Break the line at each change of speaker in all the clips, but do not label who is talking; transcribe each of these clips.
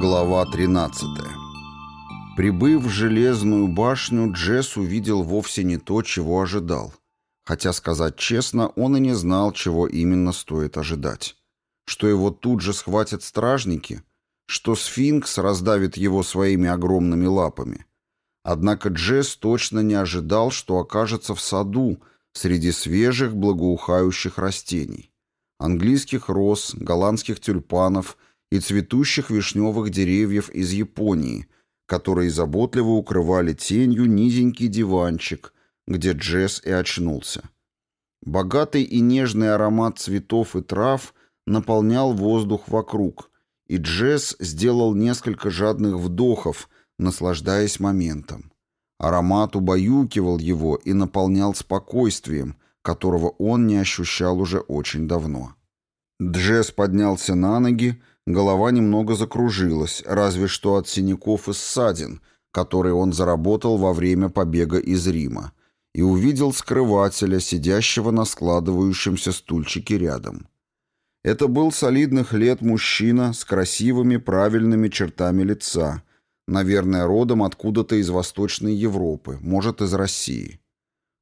Глава 13 Прибыв в Железную башню, Джесс увидел вовсе не то, чего ожидал. Хотя, сказать честно, он и не знал, чего именно стоит ожидать. Что его тут же схватят стражники, что сфинкс раздавит его своими огромными лапами. Однако Джесс точно не ожидал, что окажется в саду, среди свежих благоухающих растений, английских роз, голландских тюльпанов и цветущих вишневых деревьев из Японии, которые заботливо укрывали тенью низенький диванчик, где Джесс и очнулся. Богатый и нежный аромат цветов и трав наполнял воздух вокруг, и Джесс сделал несколько жадных вдохов, наслаждаясь моментом. Аромат убаюкивал его и наполнял спокойствием, которого он не ощущал уже очень давно. Джесс поднялся на ноги, голова немного закружилась, разве что от синяков и ссадин, которые он заработал во время побега из Рима, и увидел скрывателя, сидящего на складывающемся стульчике рядом. Это был солидных лет мужчина с красивыми правильными чертами лица, Наверное, родом откуда-то из Восточной Европы, может, из России.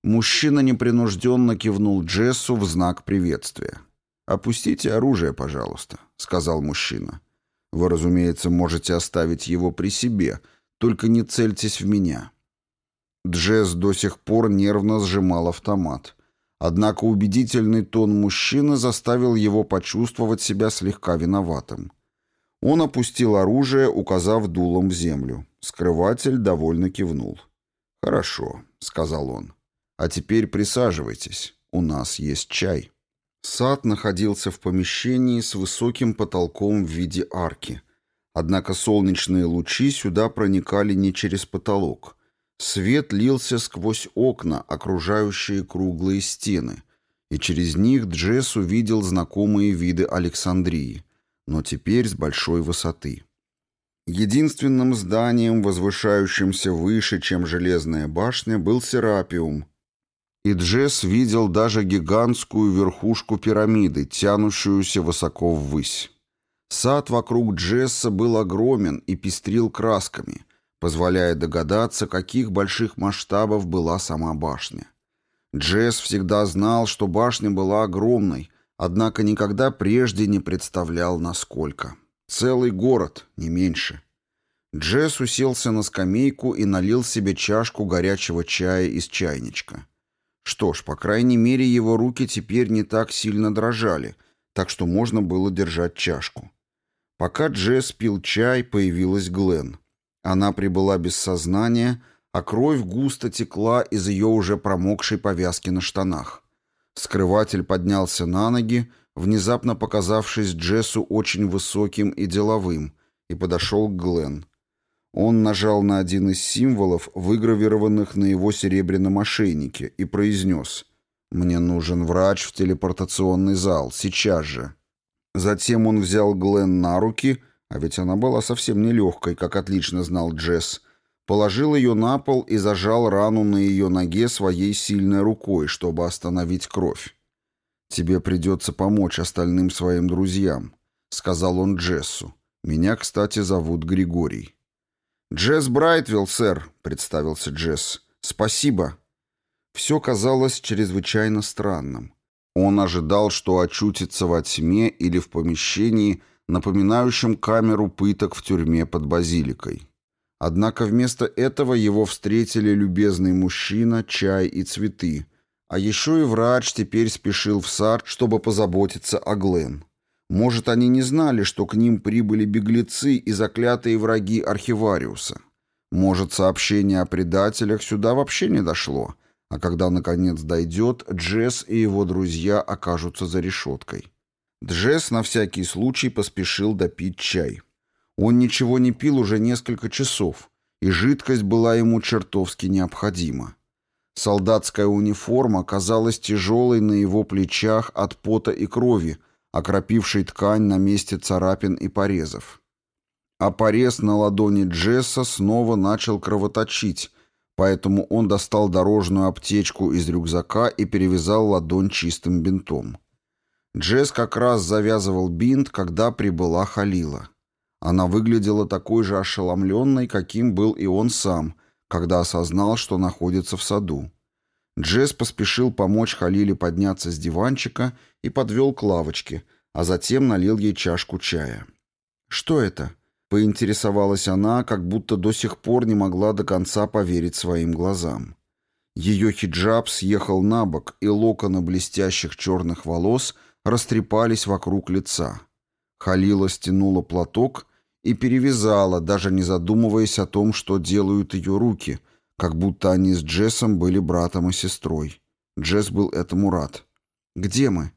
Мужчина непринужденно кивнул Джессу в знак приветствия. «Опустите оружие, пожалуйста», — сказал мужчина. «Вы, разумеется, можете оставить его при себе, только не цельтесь в меня». Джесс до сих пор нервно сжимал автомат. Однако убедительный тон мужчины заставил его почувствовать себя слегка виноватым. Он опустил оружие, указав дулом в землю. Скрыватель довольно кивнул. «Хорошо», — сказал он. «А теперь присаживайтесь. У нас есть чай». Сад находился в помещении с высоким потолком в виде арки. Однако солнечные лучи сюда проникали не через потолок. Свет лился сквозь окна, окружающие круглые стены, и через них Джесс увидел знакомые виды Александрии но теперь с большой высоты. Единственным зданием, возвышающимся выше, чем Железная башня, был Серапиум. И Джесс видел даже гигантскую верхушку пирамиды, тянущуюся высоко ввысь. Сад вокруг Джесса был огромен и пестрил красками, позволяя догадаться, каких больших масштабов была сама башня. Джесс всегда знал, что башня была огромной — Однако никогда прежде не представлял, насколько. Целый город, не меньше. Джесс уселся на скамейку и налил себе чашку горячего чая из чайничка. Что ж, по крайней мере, его руки теперь не так сильно дрожали, так что можно было держать чашку. Пока Джесс пил чай, появилась Глен. Она прибыла без сознания, а кровь густо текла из ее уже промокшей повязки на штанах. Скрыватель поднялся на ноги, внезапно показавшись Джессу очень высоким и деловым, и подошел к Глен. Он нажал на один из символов, выгравированных на его серебряном ошейнике, и произнес «Мне нужен врач в телепортационный зал, сейчас же». Затем он взял Глен на руки, а ведь она была совсем нелегкой, как отлично знал Джесс, Положил ее на пол и зажал рану на ее ноге своей сильной рукой, чтобы остановить кровь. «Тебе придется помочь остальным своим друзьям», — сказал он Джессу. «Меня, кстати, зовут Григорий». «Джесс Брайтвилл, сэр», — представился Джесс. «Спасибо». Все казалось чрезвычайно странным. Он ожидал, что очутится во тьме или в помещении, напоминающем камеру пыток в тюрьме под базиликой. Однако вместо этого его встретили любезный мужчина, чай и цветы. А еще и врач теперь спешил в сад, чтобы позаботиться о Глен. Может, они не знали, что к ним прибыли беглецы и заклятые враги Архивариуса. Может, сообщение о предателях сюда вообще не дошло, а когда наконец дойдет, Джесс и его друзья окажутся за решеткой. Джесс на всякий случай поспешил допить чай. Он ничего не пил уже несколько часов, и жидкость была ему чертовски необходима. Солдатская униформа казалась тяжелой на его плечах от пота и крови, окропившей ткань на месте царапин и порезов. А порез на ладони Джесса снова начал кровоточить, поэтому он достал дорожную аптечку из рюкзака и перевязал ладонь чистым бинтом. Джесс как раз завязывал бинт, когда прибыла Халила. Она выглядела такой же ошеломленной, каким был и он сам, когда осознал, что находится в саду. Джесс поспешил помочь Халиле подняться с диванчика и подвел к лавочке, а затем налил ей чашку чая. «Что это?» — поинтересовалась она, как будто до сих пор не могла до конца поверить своим глазам. Ее хиджаб съехал на бок, и локоны блестящих черных волос растрепались вокруг лица. Халила стянула платок и перевязала, даже не задумываясь о том, что делают ее руки, как будто они с Джессом были братом и сестрой. Джесс был этому рад. «Где мы?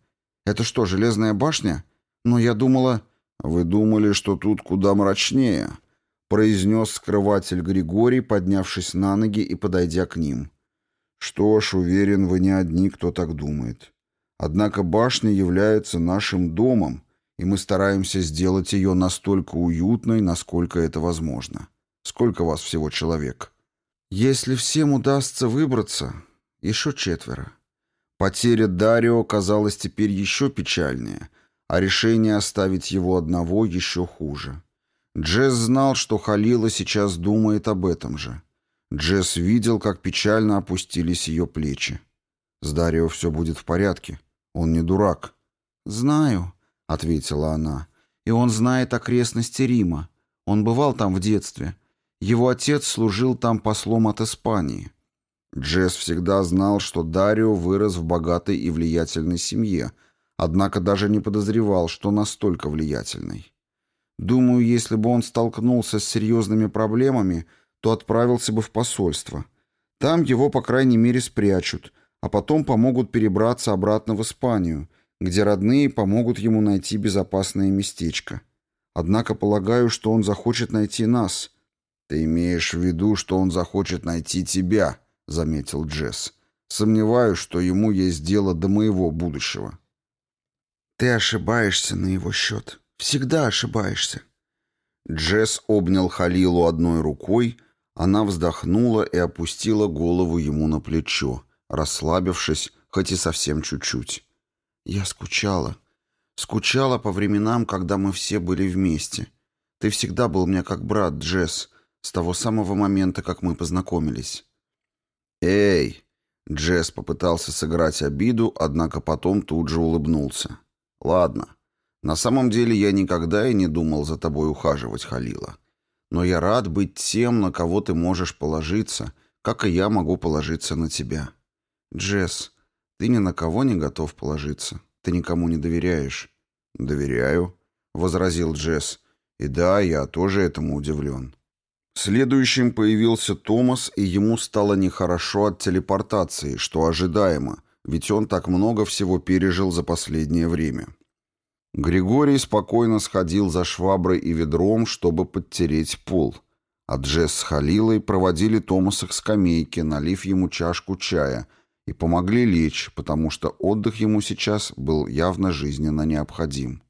Это что, железная башня? Но я думала...» «Вы думали, что тут куда мрачнее», — произнес скрыватель Григорий, поднявшись на ноги и подойдя к ним. «Что ж, уверен, вы не одни, кто так думает. Однако башня является нашим домом, и мы стараемся сделать ее настолько уютной, насколько это возможно. Сколько вас всего человек? Если всем удастся выбраться, еще четверо. Потеря Дарио казалась теперь еще печальнее, а решение оставить его одного еще хуже. Джесс знал, что Халила сейчас думает об этом же. Джесс видел, как печально опустились ее плечи. С Дарио все будет в порядке. Он не дурак. «Знаю», — ответила она. «И он знает окрестности Рима. Он бывал там в детстве. Его отец служил там послом от Испании». Джесс всегда знал, что Дарио вырос в богатой и влиятельной семье, однако даже не подозревал, что настолько влиятельной. Думаю, если бы он столкнулся с серьезными проблемами, то отправился бы в посольство. Там его, по крайней мере, спрячут, а потом помогут перебраться обратно в Испанию, где родные помогут ему найти безопасное местечко. Однако полагаю, что он захочет найти нас. Ты имеешь в виду, что он захочет найти тебя, заметил Джесс. Сомневаюсь, что ему есть дело до моего будущего. Ты ошибаешься на его счет. Всегда ошибаешься. Джесс обнял Халилу одной рукой, она вздохнула и опустила голову ему на плечо, расслабившись, хоть и совсем чуть-чуть. Я скучала. Скучала по временам, когда мы все были вместе. Ты всегда был мне как брат, Джесс, с того самого момента, как мы познакомились. Эй! Джесс попытался сыграть обиду, однако потом тут же улыбнулся. Ладно. На самом деле я никогда и не думал за тобой ухаживать, Халила. Но я рад быть тем, на кого ты можешь положиться, как и я могу положиться на тебя. Джесс, ты ни на кого не готов положиться. Ты никому не доверяешь. Доверяю, возразил Джесс. И да, я тоже этому удивлен. Следующим появился Томас, и ему стало нехорошо от телепортации, что ожидаемо, ведь он так много всего пережил за последнее время. Григорий спокойно сходил за шваброй и ведром, чтобы подтереть пол. А Джесс с Халилой проводили Томаса к скамейке, налив ему чашку чая — и помогли лечь, потому что отдых ему сейчас был явно жизненно необходим.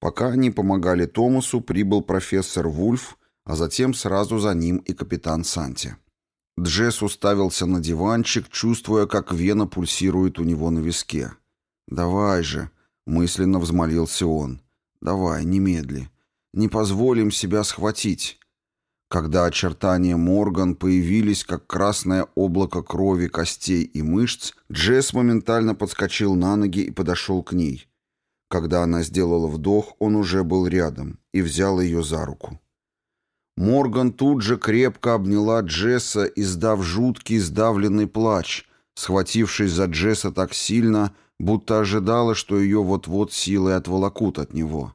Пока они помогали Томасу, прибыл профессор Вульф, а затем сразу за ним и капитан Санти. Джесс уставился на диванчик, чувствуя, как вена пульсирует у него на виске. «Давай же», — мысленно взмолился он, — «давай, немедли. Не позволим себя схватить когда очертания Морган появились как красное облако крови, костей и мышц, Джесс моментально подскочил на ноги и подошел к ней. Когда она сделала вдох, он уже был рядом и взял ее за руку. Морган тут же крепко обняла Джесса, издав жуткий сдавленный плач, схватившись за Джесса так сильно, будто ожидала, что ее вот-вот силой отволокут от него.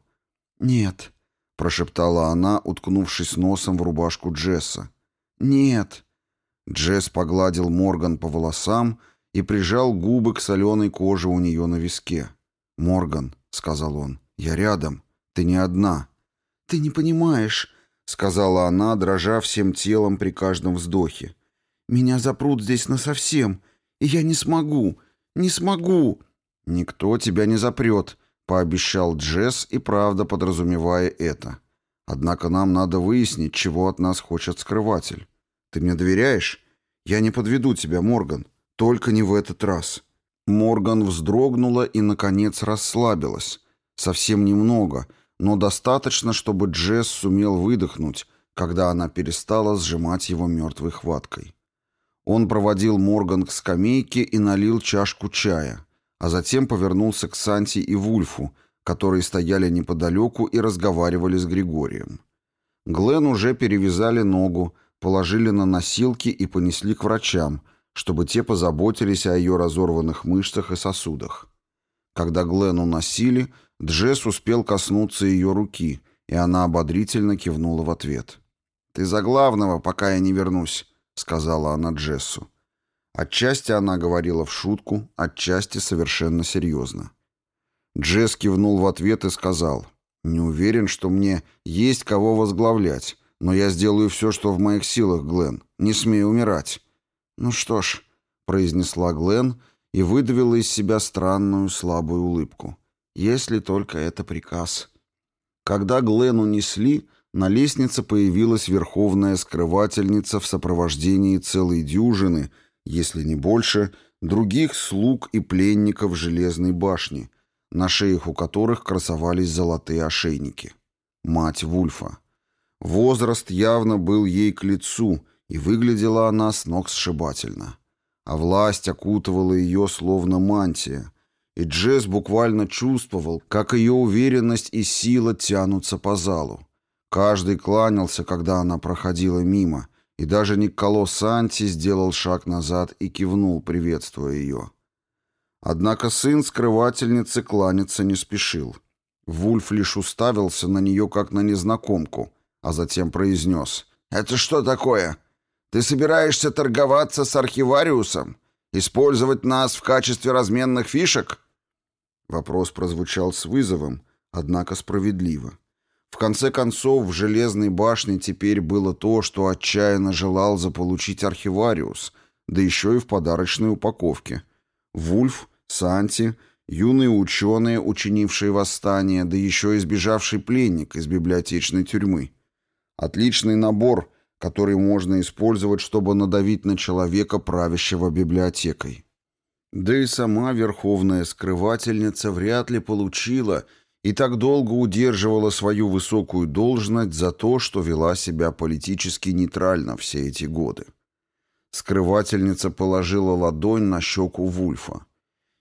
«Нет», — прошептала она, уткнувшись носом в рубашку Джесса. «Нет». Джесс погладил Морган по волосам и прижал губы к соленой коже у нее на виске. «Морган», — сказал он, — «я рядом. Ты не одна». «Ты не понимаешь», — сказала она, дрожа всем телом при каждом вздохе. «Меня запрут здесь насовсем, и я не смогу, не смогу». «Никто тебя не запрет», пообещал Джесс и правда подразумевая это. Однако нам надо выяснить, чего от нас хочет скрыватель. Ты мне доверяешь? Я не подведу тебя, Морган. Только не в этот раз. Морган вздрогнула и, наконец, расслабилась. Совсем немного, но достаточно, чтобы Джесс сумел выдохнуть, когда она перестала сжимать его мертвой хваткой. Он проводил Морган к скамейке и налил чашку чая а затем повернулся к Санти и Вульфу, которые стояли неподалеку и разговаривали с Григорием. Глен уже перевязали ногу, положили на носилки и понесли к врачам, чтобы те позаботились о ее разорванных мышцах и сосудах. Когда Глен уносили, Джесс успел коснуться ее руки, и она ободрительно кивнула в ответ. «Ты за главного, пока я не вернусь», — сказала она Джессу. Отчасти она говорила в шутку, отчасти совершенно серьезно. Джесс кивнул в ответ и сказал, «Не уверен, что мне есть кого возглавлять, но я сделаю все, что в моих силах, Глен. Не смей умирать». «Ну что ж», — произнесла Глен и выдавила из себя странную слабую улыбку. «Если только это приказ». Когда Глен унесли, на лестнице появилась верховная скрывательница в сопровождении целой дюжины — если не больше, других слуг и пленников железной башни, на шеях у которых красовались золотые ошейники. Мать Вульфа. Возраст явно был ей к лицу, и выглядела она с ног сшибательно. А власть окутывала ее словно мантия, и Джесс буквально чувствовал, как ее уверенность и сила тянутся по залу. Каждый кланялся, когда она проходила мимо, и даже Никколо Санти сделал шаг назад и кивнул, приветствуя ее. Однако сын скрывательницы кланяться не спешил. Вульф лишь уставился на нее, как на незнакомку, а затем произнес. «Это что такое? Ты собираешься торговаться с архивариусом? Использовать нас в качестве разменных фишек?» Вопрос прозвучал с вызовом, однако справедливо. В конце концов, в «Железной башне» теперь было то, что отчаянно желал заполучить архивариус, да еще и в подарочной упаковке. Вульф, Санти, юные ученые, учинившие восстание, да еще и сбежавший пленник из библиотечной тюрьмы. Отличный набор, который можно использовать, чтобы надавить на человека, правящего библиотекой. Да и сама верховная скрывательница вряд ли получила – и так долго удерживала свою высокую должность за то, что вела себя политически нейтрально все эти годы. Скрывательница положила ладонь на щеку Вульфа.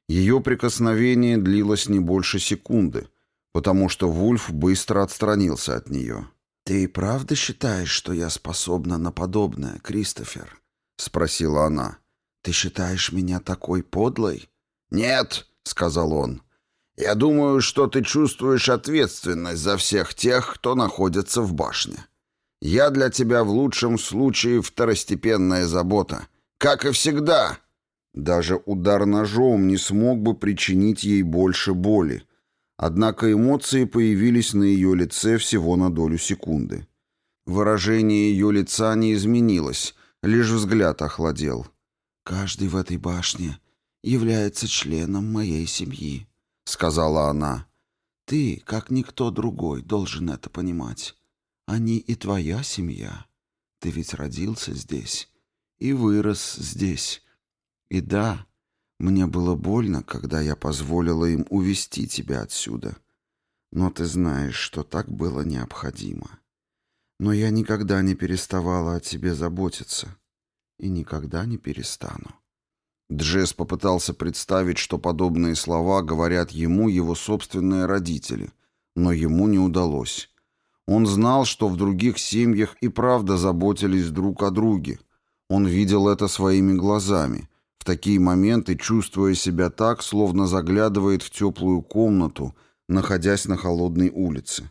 Ее прикосновение длилось не больше секунды, потому что Вульф быстро отстранился от нее. «Ты правда считаешь, что я способна на подобное, Кристофер?» — спросила она. «Ты считаешь меня такой подлой?» «Нет!» — сказал он. Я думаю, что ты чувствуешь ответственность за всех тех, кто находится в башне. Я для тебя в лучшем случае второстепенная забота. Как и всегда. Даже удар ножом не смог бы причинить ей больше боли. Однако эмоции появились на ее лице всего на долю секунды. Выражение ее лица не изменилось, лишь взгляд охладел. «Каждый в этой башне является членом моей семьи», — сказала она. «Ты, как никто другой, должен это понимать. Они и твоя семья. Ты ведь родился здесь и вырос здесь. И да, мне было больно, когда я позволила им увести тебя отсюда. Но ты знаешь, что так было необходимо. Но я никогда не переставала о тебе заботиться и никогда не перестану. Джесс попытался представить, что подобные слова говорят ему его собственные родители, но ему не удалось. Он знал, что в других семьях и правда заботились друг о друге. Он видел это своими глазами, в такие моменты чувствуя себя так, словно заглядывает в теплую комнату, находясь на холодной улице.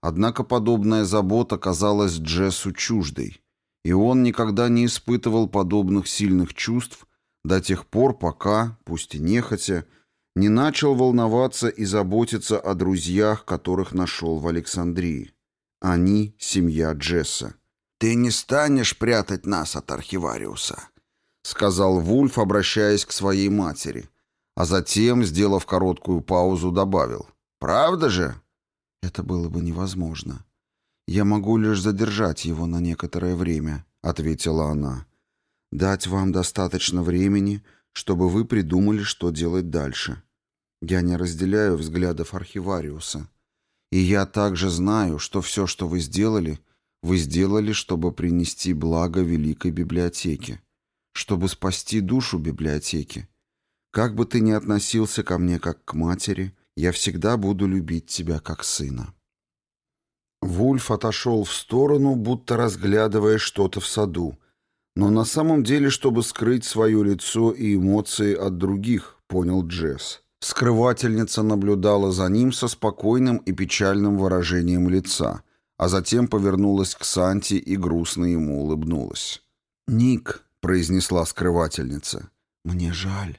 Однако подобная забота казалась Джессу чуждой, и он никогда не испытывал подобных сильных чувств, до тех пор, пока, пусть и нехотя, не начал волноваться и заботиться о друзьях, которых нашел в Александрии. Они — семья Джесса. «Ты не станешь прятать нас от архивариуса», — сказал Вульф, обращаясь к своей матери, а затем, сделав короткую паузу, добавил. «Правда же?» «Это было бы невозможно. Я могу лишь задержать его на некоторое время», — ответила она дать вам достаточно времени, чтобы вы придумали, что делать дальше. Я не разделяю взглядов архивариуса. И я также знаю, что все, что вы сделали, вы сделали, чтобы принести благо Великой Библиотеке, чтобы спасти душу библиотеки. Как бы ты ни относился ко мне как к матери, я всегда буду любить тебя как сына». Вульф отошел в сторону, будто разглядывая что-то в саду, но на самом деле, чтобы скрыть свое лицо и эмоции от других, понял Джесс. Скрывательница наблюдала за ним со спокойным и печальным выражением лица, а затем повернулась к Санти и грустно ему улыбнулась. «Ник», — произнесла скрывательница, — «мне жаль.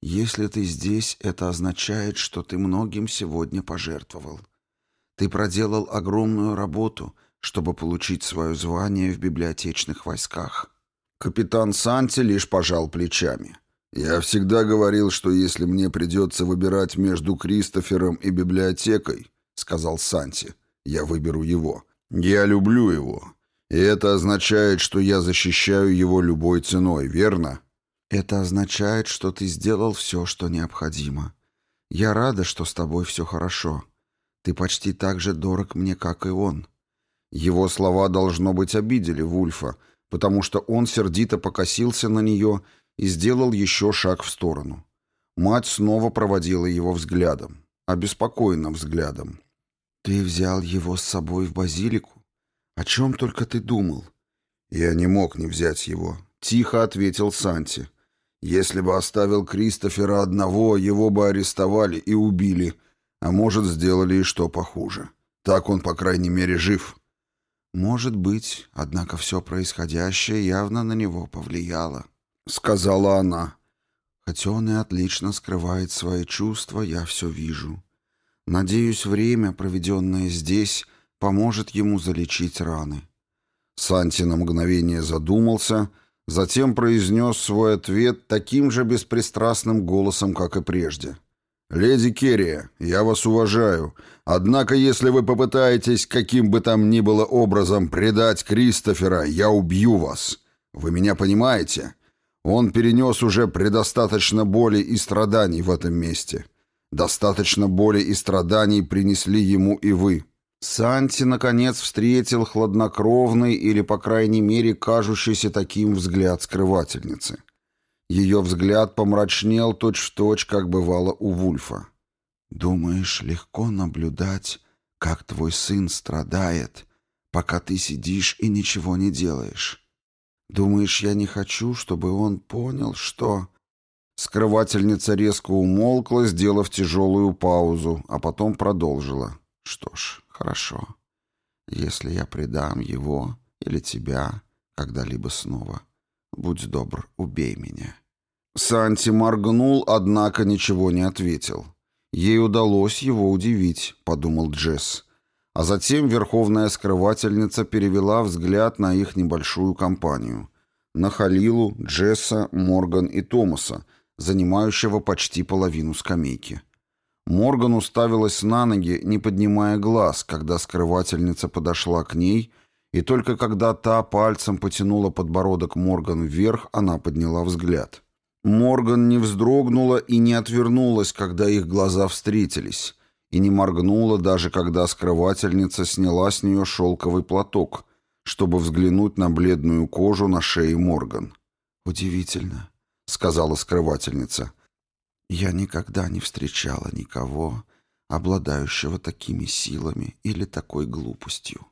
Если ты здесь, это означает, что ты многим сегодня пожертвовал. Ты проделал огромную работу, чтобы получить свое звание в библиотечных войсках. Капитан Санти лишь пожал плечами. «Я всегда говорил, что если мне придется выбирать между Кристофером и библиотекой, — сказал Санти, — я выберу его. Я люблю его. И это означает, что я защищаю его любой ценой, верно?» «Это означает, что ты сделал все, что необходимо. Я рада, что с тобой все хорошо. Ты почти так же дорог мне, как и он». Его слова, должно быть, обидели Вульфа — потому что он сердито покосился на нее и сделал еще шаг в сторону. Мать снова проводила его взглядом, обеспокоенным взглядом. «Ты взял его с собой в базилику? О чем только ты думал?» «Я не мог не взять его», — тихо ответил Санти. «Если бы оставил Кристофера одного, его бы арестовали и убили, а может, сделали и что похуже. Так он, по крайней мере, жив». «Может быть, однако все происходящее явно на него повлияло», — сказала она. «Хотя он и отлично скрывает свои чувства, я все вижу. Надеюсь, время, проведенное здесь, поможет ему залечить раны». Санти на мгновение задумался, затем произнес свой ответ таким же беспристрастным голосом, как и прежде. «Леди Керрия, я вас уважаю. Однако, если вы попытаетесь каким бы там ни было образом предать Кристофера, я убью вас. Вы меня понимаете? Он перенес уже предостаточно боли и страданий в этом месте. Достаточно боли и страданий принесли ему и вы». Санти, наконец, встретил хладнокровный или, по крайней мере, кажущийся таким взгляд скрывательницы. — ее взгляд помрачнел точь-в-точь, точь, как бывало у Вульфа. «Думаешь, легко наблюдать, как твой сын страдает, пока ты сидишь и ничего не делаешь? Думаешь, я не хочу, чтобы он понял, что...» Скрывательница резко умолкла, сделав тяжелую паузу, а потом продолжила. «Что ж, хорошо. Если я предам его или тебя когда-либо снова...» «Будь добр, убей меня». Санти моргнул, однако ничего не ответил. «Ей удалось его удивить», — подумал Джесс. А затем верховная скрывательница перевела взгляд на их небольшую компанию. На Халилу, Джесса, Морган и Томаса, занимающего почти половину скамейки. Морган уставилась на ноги, не поднимая глаз, когда скрывательница подошла к ней — и только когда та пальцем потянула подбородок Морган вверх, она подняла взгляд. Морган не вздрогнула и не отвернулась, когда их глаза встретились, и не моргнула даже когда скрывательница сняла с нее шелковый платок, чтобы взглянуть на бледную кожу на шее Морган. «Удивительно», — сказала скрывательница. «Я никогда не встречала никого, обладающего такими силами или такой глупостью.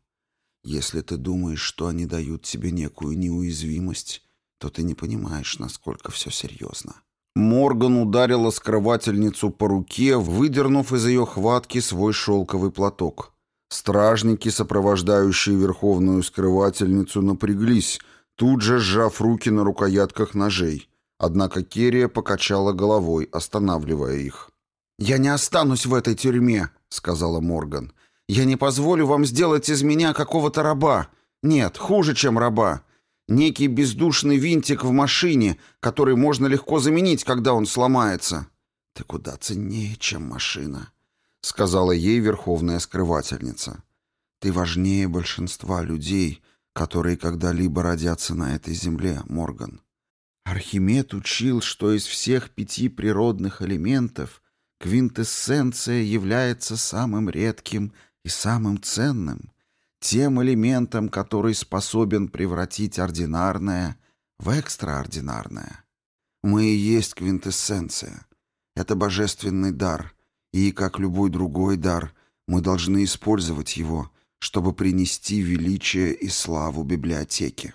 Если ты думаешь, что они дают тебе некую неуязвимость, то ты не понимаешь, насколько все серьезно. Морган ударила скрывательницу по руке, выдернув из ее хватки свой шелковый платок. Стражники, сопровождающие верховную скрывательницу, напряглись, тут же сжав руки на рукоятках ножей. Однако Керия покачала головой, останавливая их. «Я не останусь в этой тюрьме», — сказала Морган. Я не позволю вам сделать из меня какого-то раба. Нет, хуже, чем раба. Некий бездушный винтик в машине, который можно легко заменить, когда он сломается. Ты куда ценнее, чем машина, сказала ей верховная скрывательница. Ты важнее большинства людей, которые когда-либо родятся на этой земле, Морган. Архимед учил, что из всех пяти природных элементов квинтэссенция является самым редким и самым ценным, тем элементом, который способен превратить ординарное в экстраординарное. Мы и есть квинтэссенция. Это божественный дар, и, как любой другой дар, мы должны использовать его, чтобы принести величие и славу библиотеке.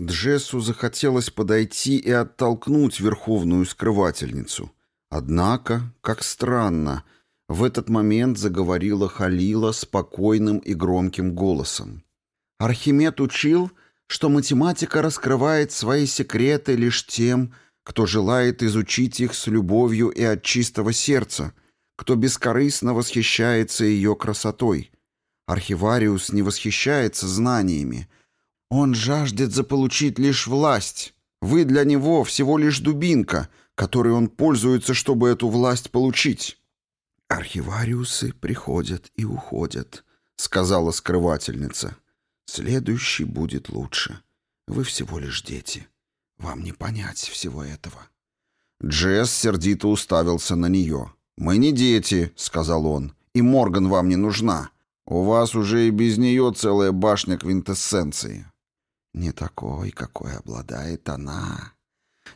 Джессу захотелось подойти и оттолкнуть верховную скрывательницу. Однако, как странно, — в этот момент заговорила Халила спокойным и громким голосом. «Архимед учил, что математика раскрывает свои секреты лишь тем, кто желает изучить их с любовью и от чистого сердца, кто бескорыстно восхищается ее красотой. Архивариус не восхищается знаниями. Он жаждет заполучить лишь власть. Вы для него всего лишь дубинка, которой он пользуется, чтобы эту власть получить. «Архивариусы приходят и уходят», — сказала скрывательница. «Следующий будет лучше. Вы всего лишь дети. Вам не понять всего этого». Джесс сердито уставился на нее. «Мы не дети», — сказал он, — «и Морган вам не нужна. У вас уже и без нее целая башня квинтэссенции». «Не такой, какой обладает она».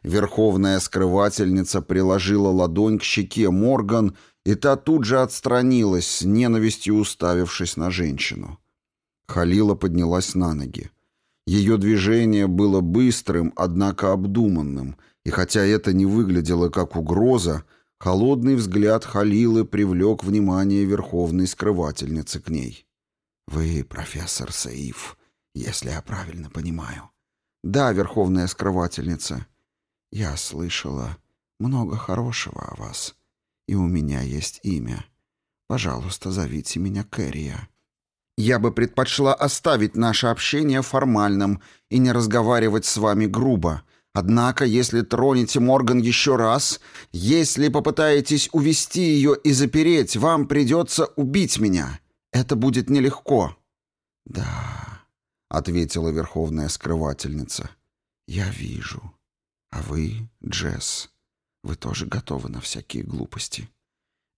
Верховная скрывательница приложила ладонь к щеке Морган и та тут же отстранилась, с ненавистью уставившись на женщину. Халила поднялась на ноги. Ее движение было быстрым, однако обдуманным, и хотя это не выглядело как угроза, холодный взгляд Халилы привлек внимание верховной скрывательницы к ней. «Вы профессор Саиф, если я правильно понимаю». «Да, верховная скрывательница». «Я слышала много хорошего о вас» и у меня есть имя. Пожалуйста, зовите меня Кэрия». «Я бы предпочла оставить наше общение формальным и не разговаривать с вами грубо. Однако, если тронете Морган еще раз, если попытаетесь увести ее и запереть, вам придется убить меня. Это будет нелегко». «Да», — ответила верховная скрывательница, — «я вижу. А вы, Джесс, вы тоже готовы на всякие глупости.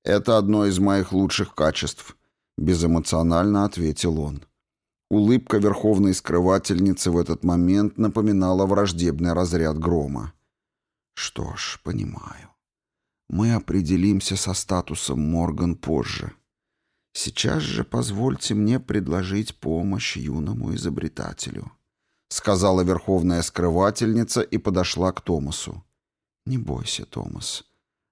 Это одно из моих лучших качеств, безэмоционально ответил он. Улыбка верховной скрывательницы в этот момент напоминала враждебный разряд грома. Что ж, понимаю. Мы определимся со статусом Морган позже. Сейчас же позвольте мне предложить помощь юному изобретателю, сказала верховная скрывательница и подошла к Томасу. «Не бойся, Томас.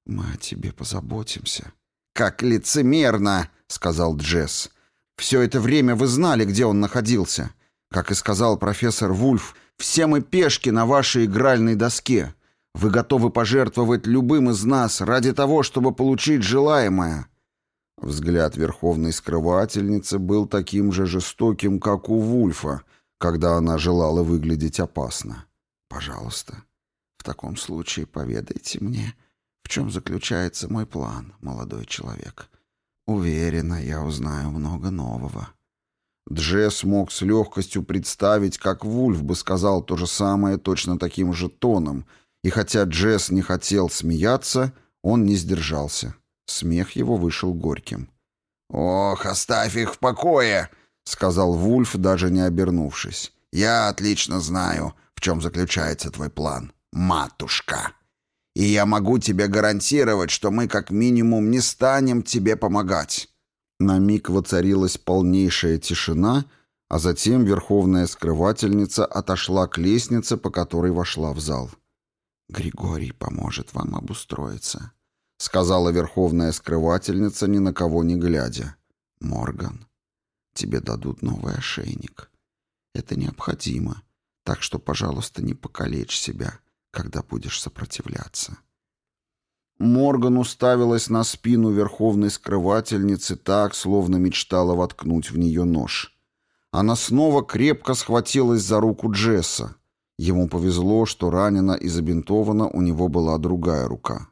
Мы о тебе позаботимся». «Как лицемерно!» — сказал Джесс. «Все это время вы знали, где он находился. Как и сказал профессор Вульф, все мы пешки на вашей игральной доске. Вы готовы пожертвовать любым из нас ради того, чтобы получить желаемое». Взгляд верховной скрывательницы был таким же жестоким, как у Вульфа, когда она желала выглядеть опасно. «Пожалуйста, таком случае поведайте мне, в чем заключается мой план, молодой человек. Уверена, я узнаю много нового». Джесс мог с легкостью представить, как Вульф бы сказал то же самое точно таким же тоном, и хотя Джесс не хотел смеяться, он не сдержался. Смех его вышел горьким. «Ох, оставь их в покое!» — сказал Вульф, даже не обернувшись. «Я отлично знаю, в чем заключается твой план» матушка. И я могу тебе гарантировать, что мы как минимум не станем тебе помогать». На миг воцарилась полнейшая тишина, а затем верховная скрывательница отошла к лестнице, по которой вошла в зал. «Григорий поможет вам обустроиться», — сказала верховная скрывательница, ни на кого не глядя. «Морган, тебе дадут новый ошейник. Это необходимо, так что, пожалуйста, не покалечь себя когда будешь сопротивляться. Морган уставилась на спину верховной скрывательницы так, словно мечтала воткнуть в нее нож. Она снова крепко схватилась за руку Джесса. Ему повезло, что ранена и забинтована у него была другая рука.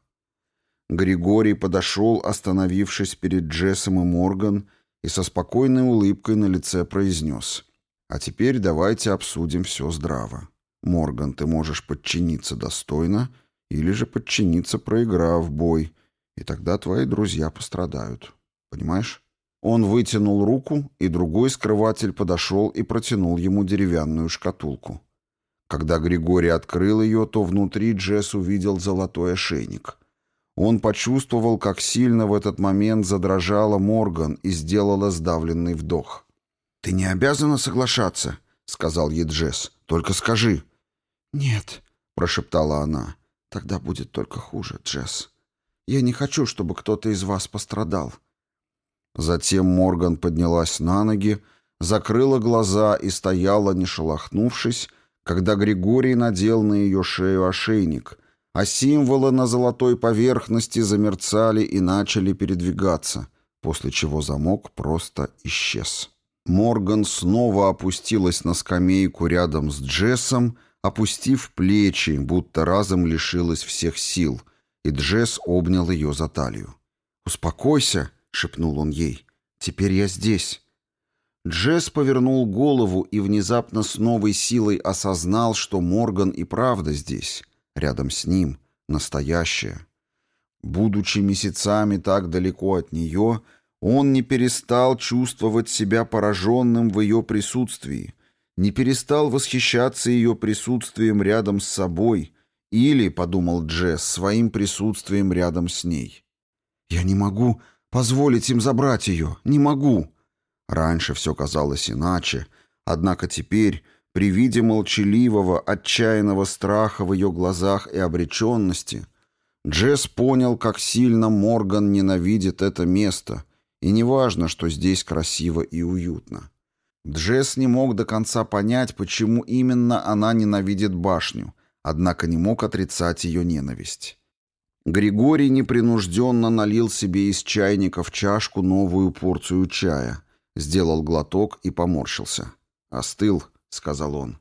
Григорий подошел, остановившись перед Джессом и Морган, и со спокойной улыбкой на лице произнес. «А теперь давайте обсудим все здраво». Морган, ты можешь подчиниться достойно или же подчиниться, проиграв бой, и тогда твои друзья пострадают. Понимаешь? Он вытянул руку, и другой скрыватель подошел и протянул ему деревянную шкатулку. Когда Григорий открыл ее, то внутри Джесс увидел золотой ошейник. Он почувствовал, как сильно в этот момент задрожала Морган и сделала сдавленный вдох. «Ты не обязана соглашаться», — сказал ей Джесс. «Только скажи».
«Нет», — прошептала она, — «тогда будет только хуже, Джесс. Я не хочу, чтобы кто-то из вас пострадал».
Затем Морган поднялась на ноги, закрыла глаза и стояла, не шелохнувшись, когда Григорий надел на ее шею ошейник, а символы на золотой поверхности замерцали и начали передвигаться, после чего замок просто исчез. Морган снова опустилась на скамейку рядом с Джессом, Опустив плечи, будто разом лишилась всех сил, и Джесс обнял ее за талию. «Успокойся», — шепнул он ей, — «теперь я здесь». Джесс повернул голову и внезапно с новой силой осознал, что Морган и правда здесь, рядом с ним, настоящая. Будучи месяцами так далеко от нее, он не перестал чувствовать себя пораженным в ее присутствии, не перестал восхищаться ее присутствием рядом с собой или, — подумал Джесс, — своим присутствием рядом с ней. «Я не могу позволить им забрать ее, не могу!» Раньше все казалось иначе, однако теперь, при виде молчаливого, отчаянного страха в ее глазах и обреченности, Джесс понял, как сильно Морган ненавидит это место, и неважно, что здесь красиво и уютно. Джесс не мог до конца понять, почему именно она ненавидит башню, однако не мог отрицать ее ненависть. Григорий непринужденно налил себе из чайника в чашку новую порцию чая, сделал глоток и поморщился. «Остыл», — сказал он.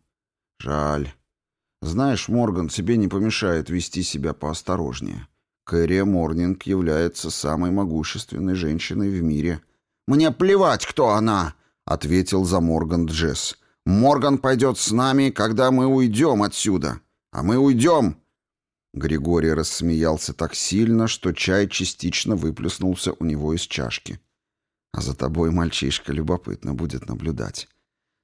«Жаль. Знаешь, Морган, тебе не помешает вести себя поосторожнее. Кэрри Морнинг является самой могущественной женщиной в мире». «Мне плевать, кто она!» — ответил за Морган Джесс. «Морган пойдет с нами, когда мы уйдем отсюда. А мы уйдем!» Григорий рассмеялся так сильно, что чай частично выплеснулся у него из чашки. «А за тобой, мальчишка, любопытно будет наблюдать.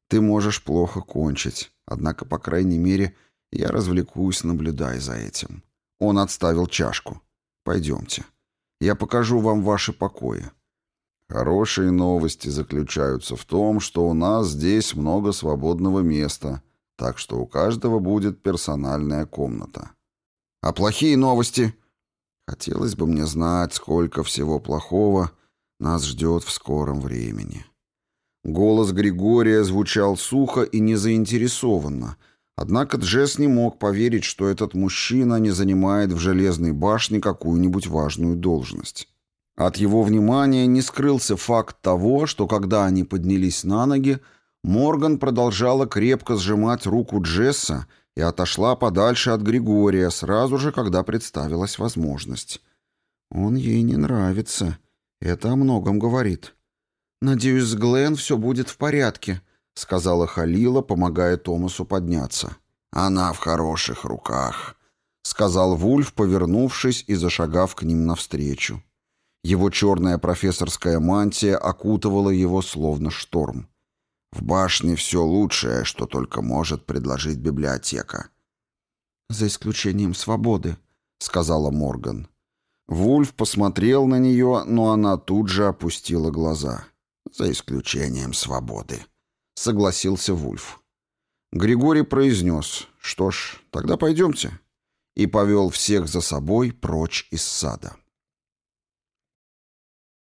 Ты можешь плохо кончить, однако, по крайней мере, я развлекусь, наблюдая за этим». Он отставил чашку. «Пойдемте. Я покажу вам ваши покои. Хорошие новости заключаются в том, что у нас здесь много свободного места, так что у каждого будет персональная комната. А плохие новости? Хотелось бы мне знать, сколько всего плохого нас ждет в скором времени. Голос Григория звучал сухо и незаинтересованно, однако Джесс не мог поверить, что этот мужчина не занимает в Железной башне какую-нибудь важную должность. От его внимания не скрылся факт того, что когда они поднялись на ноги, Морган продолжала крепко сжимать руку Джесса и отошла подальше от Григория сразу же, когда представилась возможность. Он ей не нравится. Это о многом говорит. «Надеюсь, с Глен все будет в порядке», — сказала Халила, помогая Томасу подняться. «Она в хороших руках», — сказал Вульф, повернувшись и зашагав к ним навстречу. Его черная профессорская мантия окутывала его словно шторм. В башне все лучшее, что только может предложить библиотека. «За исключением свободы», — сказала Морган. Вульф посмотрел на нее, но она тут же опустила глаза. «За исключением свободы», — согласился Вульф. Григорий произнес, «Что ж, тогда пойдемте», и повел всех за собой прочь из сада.